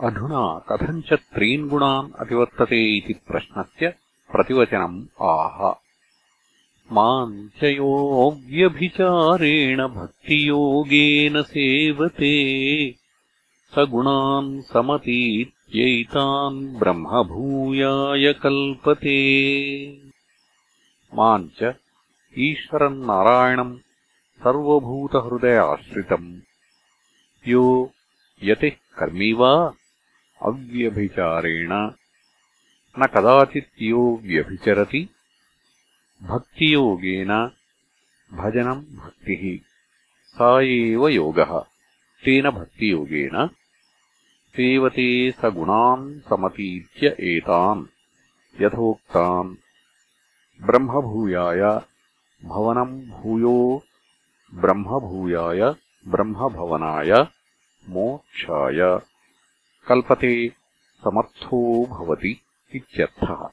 अधुना कथम् च त्रीन् गुणान् अतिवर्तते इति प्रश्नस्य प्रतिवचनम् आह। माम् च योऽव्यभिचारेण भक्तियोगेन सेवते। स गुणान् समतीत्यैतान् ब्रह्मभूयाय कल्पते। माम् च ईश्वरम् नारायणम् सर्वभूतहृदयाश्रितम्। यो यतिः कर्मी वा अव्यभिचारेण। न कदाचित् यो व्यभिचरति। भक्तियोगेन भजनम् भक्तिः। सा एव योगः। तेन भक्तियोगेन सेवते स गुणान् समतीत्य एतान् यथोक्तान्। ब्रह्मभूयाय भवनम् भूयो। ब्रह्मभूयाय ब्रह्मभवनाय मोक्षाय कल्पते समर्थो भवति इत्यर्थः।